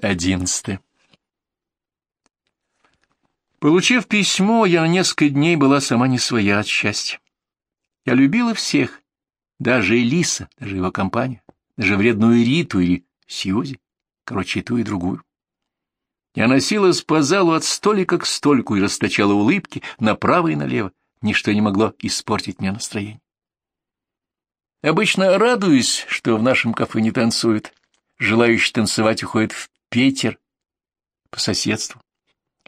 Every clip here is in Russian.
Одиннадцатое. Получив письмо, я на несколько дней была сама не своя от счастья. Я любила всех, даже Элиса, даже его компанию, даже вредную Риту или Сьюзи, короче, ту, и другую. Я носилась по залу от столика к столику и расточала улыбки направо и налево. Ничто не могло испортить мне настроение. Обычно радуюсь, что в нашем кафе не танцуют. Желающие танцевать уходят в Питер по соседству.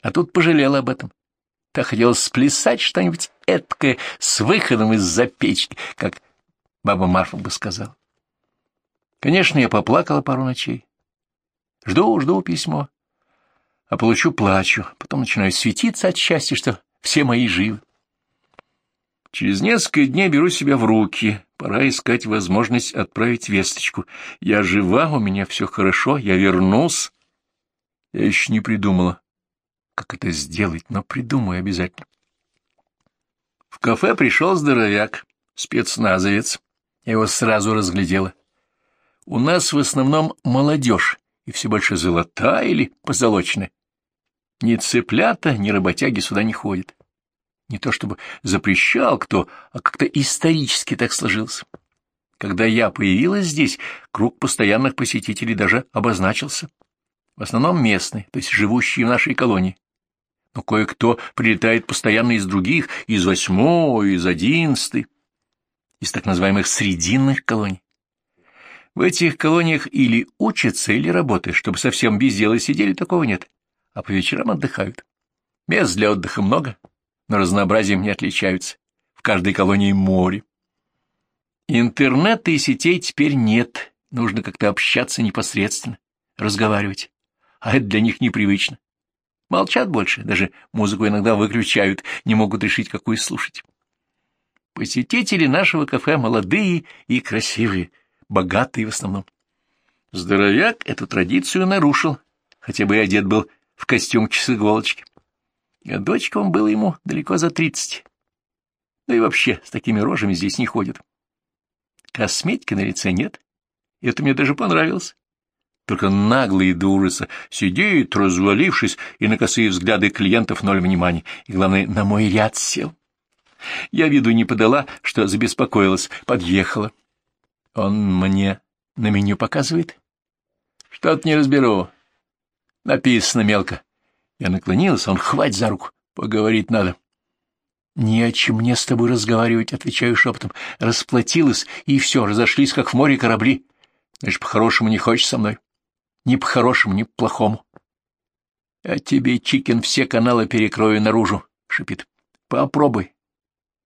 А тут пожалела об этом. Так хотелось сплясать что-нибудь эткое с выходом из-за печки, как баба Марфа бы сказала. Конечно, я поплакала пару ночей. Жду, жду письмо. А получу, плачу. Потом начинаю светиться от счастья, что все мои живы. Через несколько дней беру себя в руки. Пора искать возможность отправить весточку. Я жива, у меня все хорошо, я вернусь. Я еще не придумала, как это сделать, но придумаю обязательно. В кафе пришел здоровяк, спецназовец. Я его сразу разглядела. У нас в основном молодежь, и все больше золотая или позолоченная. Ни цыплята, ни работяги сюда не ходят. Не то чтобы запрещал кто, а как-то исторически так сложился. Когда я появилась здесь, круг постоянных посетителей даже обозначился. В основном местные, то есть живущие в нашей колонии. Но кое-кто прилетает постоянно из других, из восьмой, из одиннадцатой, из так называемых срединных колоний. В этих колониях или учатся, или работают, чтобы совсем без дела сидели, такого нет, а по вечерам отдыхают. Мест для отдыха много, но разнообразием не отличаются. В каждой колонии море. Интернета и сетей теперь нет, нужно как-то общаться непосредственно, разговаривать, а это для них непривычно. Молчат больше, даже музыку иногда выключают, не могут решить, какую слушать. Посетители нашего кафе молодые и красивые, богатые в основном. Здоровяк эту традицию нарушил, хотя бы и одет был в костюмчик с А дочкам было ему далеко за тридцать. Да и вообще, с такими рожами здесь не ходят. Косметики на лице нет, это мне даже понравилось. Только наглый до ужаса сидит, развалившись, и на косые взгляды клиентов ноль внимания, и, главное, на мой ряд сел. Я виду не подала, что забеспокоилась, подъехала. Он мне на меню показывает? Что-то не разберу. Написано мелко. Я наклонилась, он хвать за руку. Поговорить надо. «Не о чем мне с тобой разговаривать», — отвечаю шепотом. Расплатилась, и все, разошлись, как в море корабли. Значит, по-хорошему не хочешь со мной. Ни по-хорошему, ни по-плохому. «А тебе, Чикин, все каналы перекрою наружу», — шипит. «Попробуй.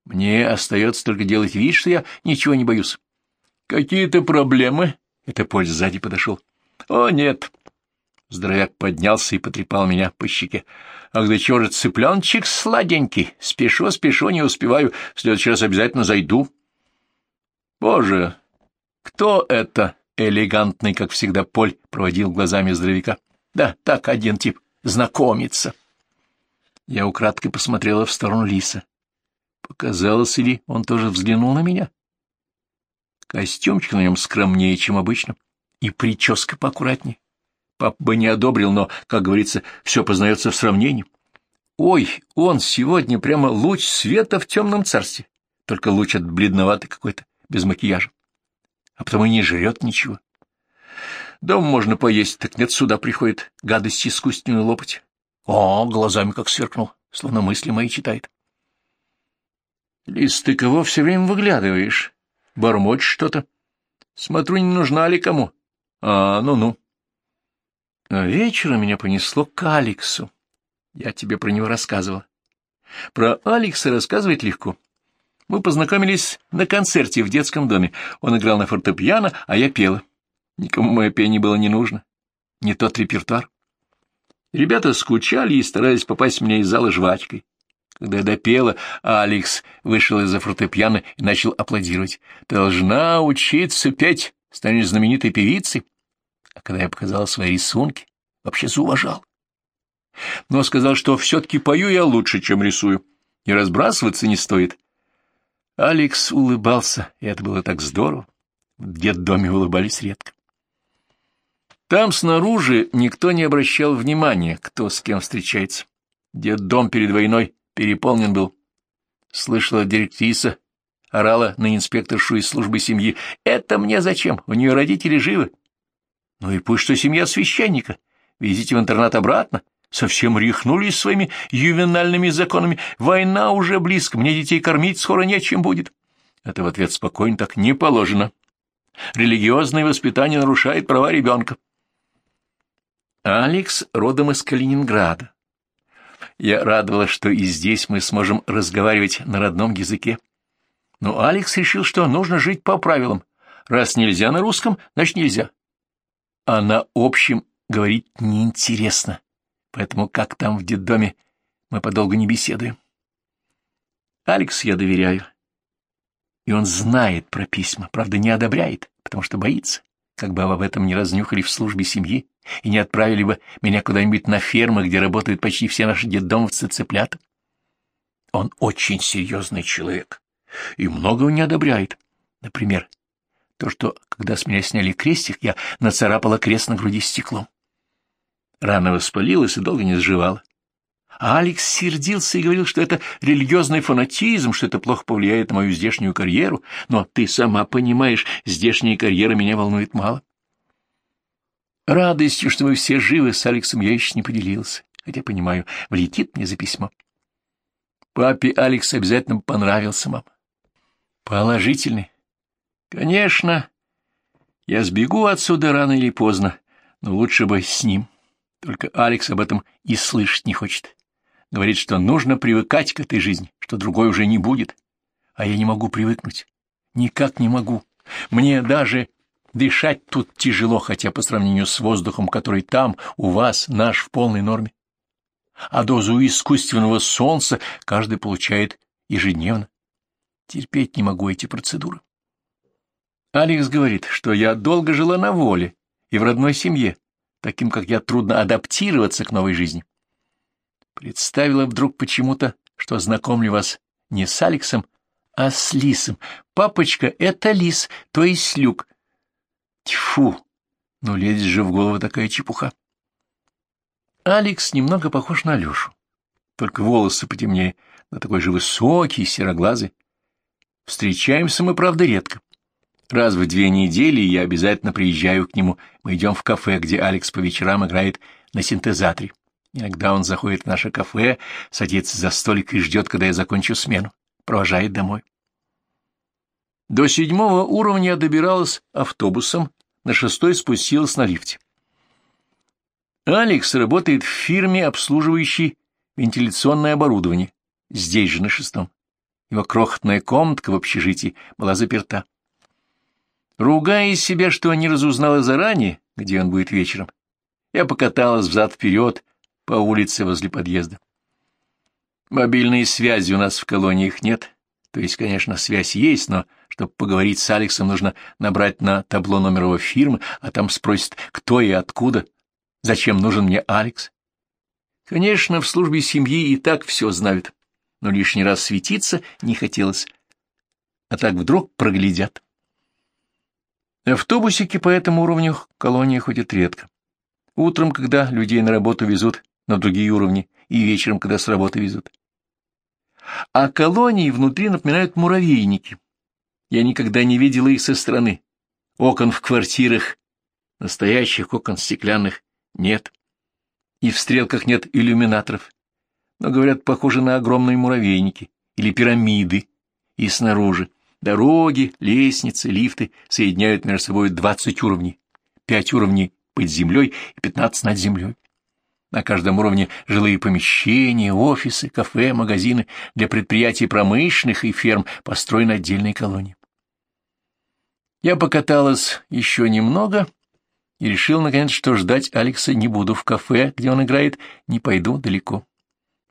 Мне остается только делать вид, что я ничего не боюсь». «Какие-то проблемы?» — это Поль сзади подошел. «О, нет». Здоровяк поднялся и потрепал меня по щеке. «Ах, да чего же цыпленчик сладенький! Спешу, спешу, не успеваю. В следующий раз обязательно зайду». «Боже, кто это?» — элегантный, как всегда, Поль проводил глазами здоровяка. «Да, так, один тип. Знакомиться». Я украдкой посмотрела в сторону Лиса. Показалось ли, он тоже взглянул на меня? Костюмчик на нем скромнее, чем обычно, и прическа поаккуратнее. Пап бы не одобрил, но, как говорится, все познается в сравнении. Ой, он сегодня прямо луч света в темном царстве, только луч от бледноватый какой-то, без макияжа. А потому и не жрет ничего. Дома можно поесть, так нет, сюда приходит гадости искусственную лопать. О, глазами как сверкнул, словно мысли мои читает. Лиз, ты кого все время выглядываешь? Бормочешь что-то? Смотрю, не нужна ли кому. А, ну-ну. А вечером меня понесло к Алексу. Я тебе про него рассказывал. Про Алекса рассказывать легко. Мы познакомились на концерте в детском доме. Он играл на фортепиано, а я пела. Никому мое пение было не нужно. Не тот репертуар. Ребята скучали и старались попасть мне из зала жвачкой. Когда я допела, Алекс вышел из-за фортепиано и начал аплодировать. «Должна учиться петь, станешь знаменитой певицей» а когда я показал свои рисунки, вообще зауважал. Но сказал, что все-таки пою я лучше, чем рисую, и разбрасываться не стоит. Алекс улыбался, и это было так здорово. В детдоме улыбались редко. Там снаружи никто не обращал внимания, кто с кем встречается. Дед дом перед войной переполнен был. Слышала директриса, орала на инспекторшу из службы семьи. «Это мне зачем? У нее родители живы». «Ну и пусть что семья священника. Везите в интернат обратно. Совсем рехнулись своими ювенальными законами. Война уже близко, мне детей кормить скоро нечем будет». Это в ответ спокойно так не положено. Религиозное воспитание нарушает права ребенка. Алекс родом из Калининграда. Я радовалась, что и здесь мы сможем разговаривать на родном языке. Но Алекс решил, что нужно жить по правилам. Раз нельзя на русском, значит нельзя. А на общем говорить неинтересно. Поэтому как там в детдоме мы подолгу не беседуем. Алекс я доверяю. И он знает про письма, правда, не одобряет, потому что боится, как бы об этом не разнюхали в службе семьи и не отправили бы меня куда-нибудь на фермы, где работают почти все наши детдомовцы цыплята. Он очень серьезный человек и многого не одобряет. Например, то, что, когда с меня сняли крестик, я нацарапала крест на груди стеклом. Рана воспалилась и долго не заживала. А Алекс сердился и говорил, что это религиозный фанатизм, что это плохо повлияет на мою здешнюю карьеру, но ты сама понимаешь, здешняя карьера меня волнует мало. Радостью, что мы все живы, с Алексом я еще не поделился, хотя, понимаю, влетит мне за письмо. Папе Алекс обязательно понравился, мама. Положительный. Конечно, я сбегу отсюда рано или поздно, но лучше бы с ним. Только Алекс об этом и слышать не хочет. Говорит, что нужно привыкать к этой жизни, что другой уже не будет. А я не могу привыкнуть. Никак не могу. Мне даже дышать тут тяжело, хотя по сравнению с воздухом, который там, у вас, наш в полной норме. А дозу искусственного солнца каждый получает ежедневно. Терпеть не могу эти процедуры. Алекс говорит, что я долго жила на воле и в родной семье, таким как я трудно адаптироваться к новой жизни. Представила вдруг почему-то, что знакомлю вас не с Алексом, а с Лисом. Папочка — это Лис, то есть Люк. Тьфу! Ну, лезет же в голову такая чепуха. Алекс немного похож на Алешу, только волосы потемнее, но такой же высокий, сероглазый. Встречаемся мы, правда, редко. Раз в две недели я обязательно приезжаю к нему. Мы идем в кафе, где Алекс по вечерам играет на синтезаторе. Иногда он заходит в наше кафе, садится за столик и ждет, когда я закончу смену. Провожает домой. До седьмого уровня я добиралась автобусом, на шестой спустилась на лифте. Алекс работает в фирме, обслуживающей вентиляционное оборудование, здесь же на шестом. Его крохотная комнатка в общежитии была заперта. Ругая себя, что не разузнала заранее, где он будет вечером, я покаталась взад-вперед по улице возле подъезда. Мобильной связи у нас в колониях нет, то есть, конечно, связь есть, но чтобы поговорить с Алексом, нужно набрать на табло номер его фирмы, а там спросят, кто и откуда, зачем нужен мне Алекс. Конечно, в службе семьи и так все знают, но лишний раз светиться не хотелось, а так вдруг проглядят. Автобусики по этому уровню колонии ходят редко. Утром, когда людей на работу везут, на другие уровни, и вечером, когда с работы везут. А колонии внутри напоминают муравейники. Я никогда не видела их со стороны. Окон в квартирах, настоящих окон стеклянных, нет. И в стрелках нет иллюминаторов. Но, говорят, похожи на огромные муравейники или пирамиды. И снаружи дороги, лестницы, лифты соединяют между собой двадцать уровней. Пять уровней под землей и пятнадцать над землей. На каждом уровне жилые помещения, офисы, кафе, магазины для предприятий промышленных и ферм построены отдельные колонии. Я покаталась еще немного и решил, наконец, что ждать Алекса не буду в кафе, где он играет, не пойду далеко.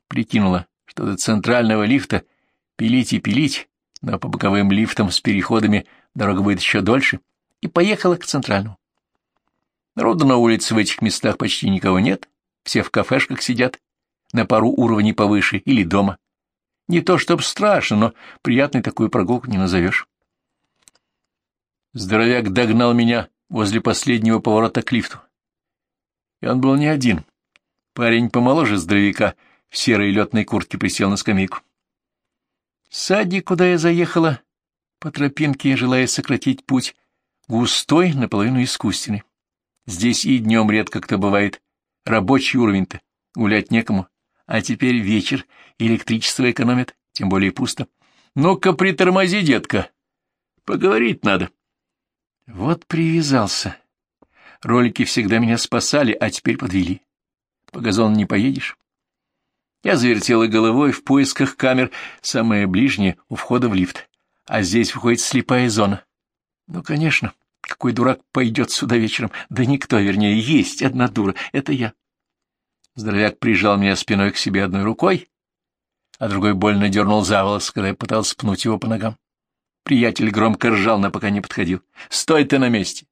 Прикинула, что до центрального лифта пилить и пилить, но по боковым лифтам с переходами дорога будет еще дольше, и поехала к центральному. Народу на улице в этих местах почти никого нет, все в кафешках сидят, на пару уровней повыше или дома. Не то чтоб страшно, но приятной такую прогулку не назовешь. Здоровяк догнал меня возле последнего поворота к лифту. И он был не один. Парень помоложе здоровяка в серой летной куртке присел на скамейку. Садик, куда я заехала, по тропинке, желая сократить путь, густой, наполовину искусственный. Здесь и днем редко кто бывает. Рабочий уровень-то, гулять некому. А теперь вечер, электричество экономит, тем более пусто. Ну-ка, притормози, детка. Поговорить надо. Вот привязался. Ролики всегда меня спасали, а теперь подвели. По газону не поедешь. Я завертела головой в поисках камер, самое ближнее — у входа в лифт. А здесь выходит слепая зона. Ну, конечно, какой дурак пойдет сюда вечером? Да никто, вернее, есть одна дура. Это я. Здоровяк прижал меня спиной к себе одной рукой, а другой больно дернул за волос, когда я пытался пнуть его по ногам. Приятель громко ржал, но пока не подходил. — Стой ты на месте!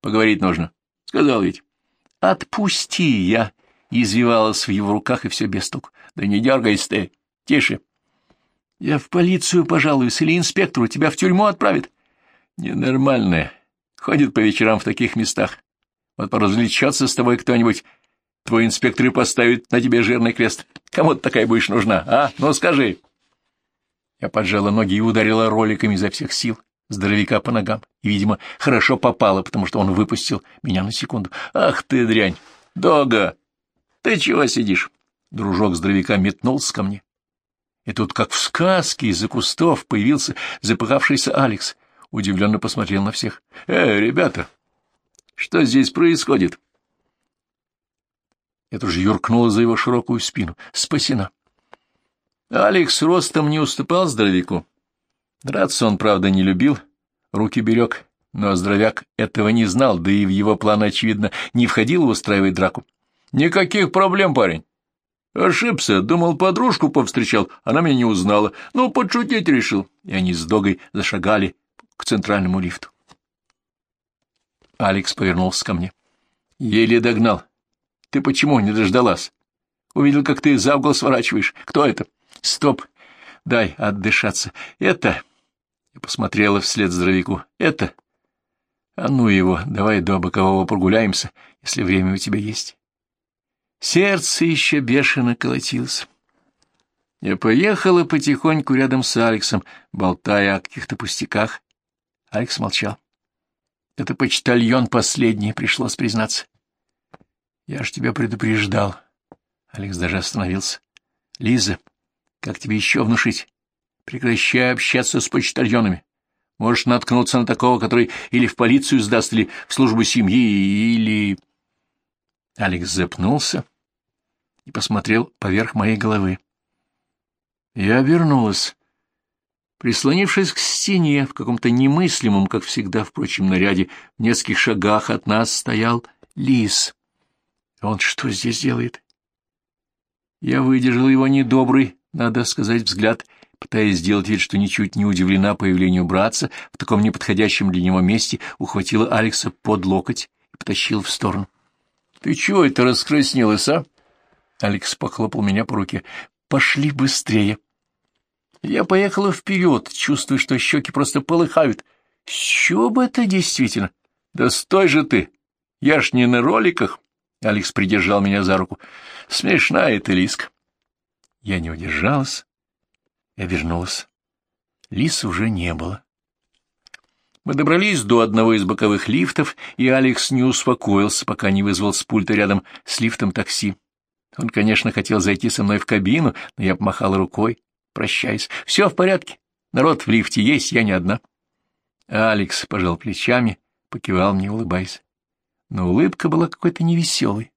Поговорить нужно. Сказал ведь. — Отпусти! Я извивалась в его руках, и все без толку. — Да не дергайся ты! Тише! — Я в полицию пожалуюсь, или инспектору тебя в тюрьму отправит. — Ненормальная. Ходит по вечерам в таких местах. Вот поразвлечется с тобой кто-нибудь, Твой инспектор и поставит на тебе жирный крест. Кому ты такая будешь нужна, а? Ну, скажи. Я поджала ноги и ударила роликами изо всех сил, здоровяка по ногам, и, видимо, хорошо попала, потому что он выпустил меня на секунду. Ах ты, дрянь! Дога! Ты чего сидишь? Дружок здоровяка метнулся ко мне. И тут, как в сказке, из-за кустов появился запыхавшийся Алекс. Удивленно посмотрел на всех. — Эй, ребята, что здесь происходит? — я тоже юркнула за его широкую спину. Спасена. Алекс ростом не уступал здоровяку. Драться он, правда, не любил, руки берег, но здоровяк этого не знал, да и в его планы, очевидно, не входило устраивать драку. Никаких проблем, парень. Ошибся, думал, подружку повстречал, она меня не узнала. Ну, подшутить решил. И они с Догой зашагали к центральному лифту. Алекс повернулся ко мне. Еле догнал. Ты почему не дождалась? Увидел, как ты за угол сворачиваешь. Кто это? Стоп. Дай отдышаться. Это... Я посмотрела вслед здоровяку. Это... А ну его, давай до бокового прогуляемся, если время у тебя есть. Сердце еще бешено колотилось. Я поехала потихоньку рядом с Алексом, болтая о каких-то пустяках. Алекс молчал. Это почтальон последний, пришлось признаться. Я ж тебя предупреждал. Алекс даже остановился. Лиза, как тебе еще внушить? Прекращай общаться с почтальонами. Можешь наткнуться на такого, который или в полицию сдаст, или в службу семьи, или... Алекс запнулся и посмотрел поверх моей головы. Я обернулась. Прислонившись к стене, в каком-то немыслимом, как всегда, впрочем, наряде, в нескольких шагах от нас стоял лис. Он что здесь делает? Я выдержал его недобрый, надо сказать, взгляд, пытаясь сделать вид, что ничуть не удивлена появлению братца в таком неподходящем для него месте, ухватила Алекса под локоть и потащил в сторону. — Ты чего это раскраснелась, а? Алекс похлопал меня по руке. — Пошли быстрее. Я поехала вперед, чувствуя, что щеки просто полыхают. С чего бы это действительно? Да стой же ты! Я ж не на роликах. Алекс придержал меня за руку. Смешная ты, Лиска. Я не удержалась и обернулась. Лис уже не было. Мы добрались до одного из боковых лифтов, и Алекс не успокоился, пока не вызвал с пульта рядом с лифтом такси. Он, конечно, хотел зайти со мной в кабину, но я помахала рукой, прощаясь. Все в порядке. Народ в лифте есть, я не одна. Алекс пожал плечами, покивал мне, улыбаясь но улыбка была какой-то невеселой.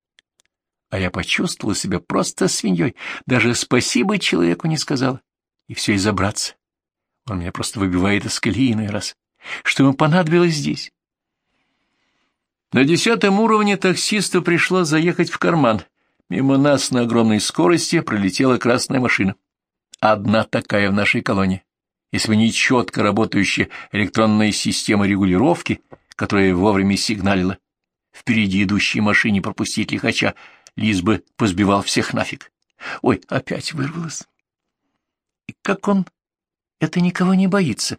А я почувствовала себя просто свиньей, даже спасибо человеку не сказала. И все из-за братца. Он меня просто выбивает из колеи иной раз. Что ему понадобилось здесь? На десятом уровне таксисту пришлось заехать в карман. Мимо нас на огромной скорости пролетела красная машина. Одна такая в нашей колонии. Если бы не четко работающая электронная система регулировки, которая вовремя сигналила, впереди идущей машине пропустить лихача, Лиз бы позбивал всех нафиг. Ой, опять вырвалось. И как он это никого не боится?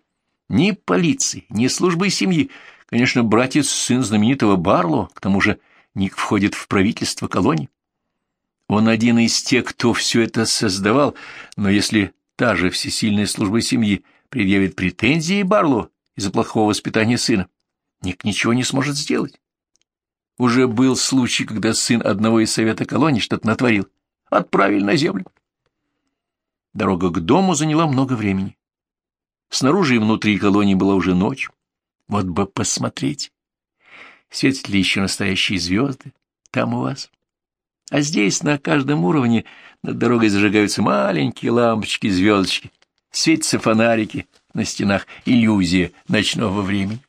Ни полиции, ни службы семьи. Конечно, братец, сын знаменитого Барло, к тому же Ник входит в правительство колонии. Он один из тех, кто все это создавал, но если та же всесильная служба семьи предъявит претензии Барлу из-за плохого воспитания сына, Ник ничего не сможет сделать. Уже был случай, когда сын одного из совета колонии что-то натворил. Отправили на землю. Дорога к дому заняла много времени. Снаружи и внутри колонии была уже ночь. Вот бы посмотреть. Светят ли еще настоящие звезды там у вас? А здесь на каждом уровне над дорогой зажигаются маленькие лампочки, звездочки. Светятся фонарики на стенах, иллюзия ночного времени.